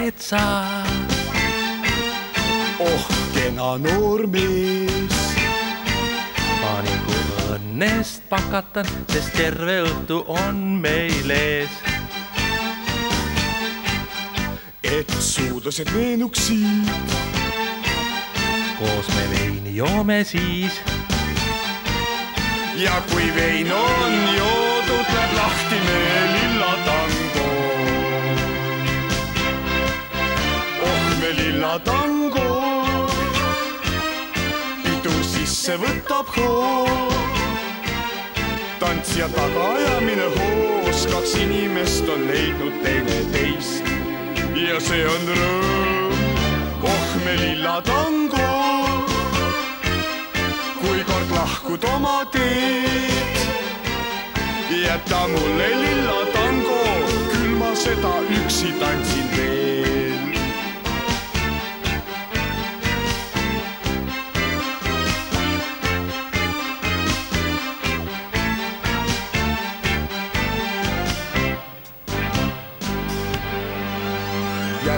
teed sa oh kena noor mees ma nagu õnnest pakatan, sest terve õhtu on meil ees. et suudlased meenuksid. Koos me veini joome siis, ja kui vein on joodud, läheb lahti meie lilla tango. oh me lilla tango, pidu sisse võtab hoo. tantsija tagaajamine hoos, kaks inimest on leidnud teineteist ja see on rõõm. oh me lilla tango kui kord lahkud oma teed, jäta mulle lilla tango, küll ma seda üksi tantsin veel.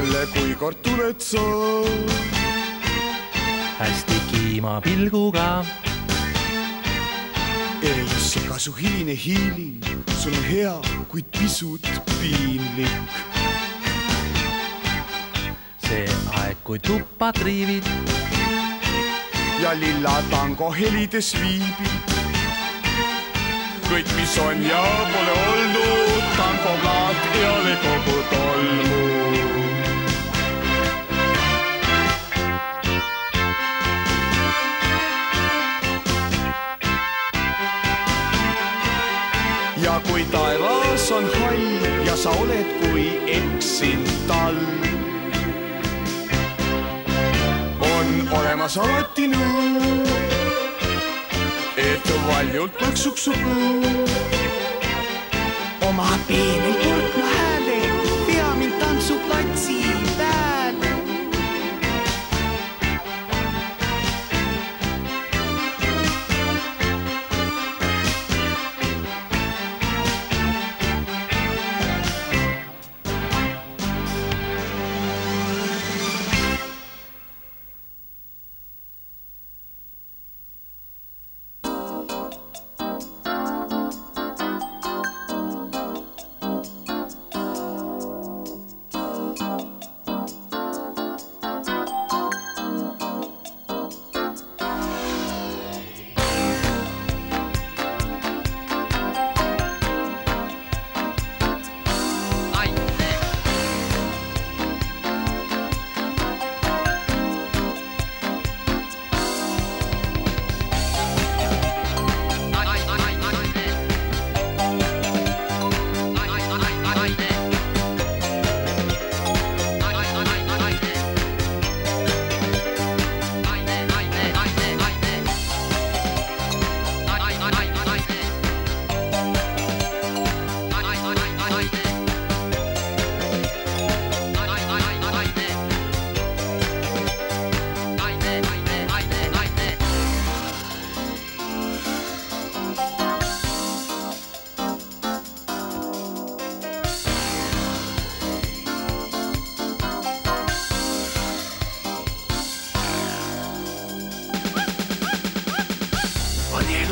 jälle, kui kord tuled sa hästi kiima pilguga, ei sega su hiline hiiling, sul on hea, kuid pisut piinlik. see aeg, kui tuppa triivid, ja lilla tango helides viibib. kõik, mis on ja pole olnud, tangoplaat eale kogu tolmu. Kui taevas on hall ja sa oled kui eksinud talv on olemas alati nõu, et valjult plõksuks su kõu. oma peenel kurtna hääle, vea mind tantsuplatsi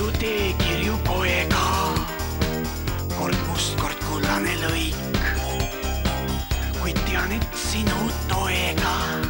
on elutee kirju poega, kord must, kord kullane lõik. kuid tean, et sinu toega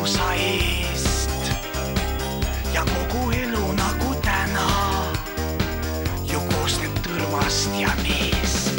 ilusa eest ja kogu elu nagu täna. Ju koosneb tõrvast ja meest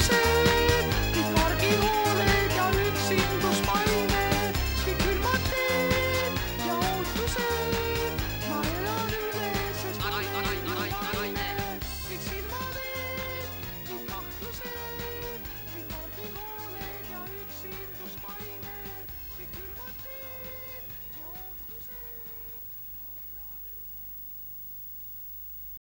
Roses.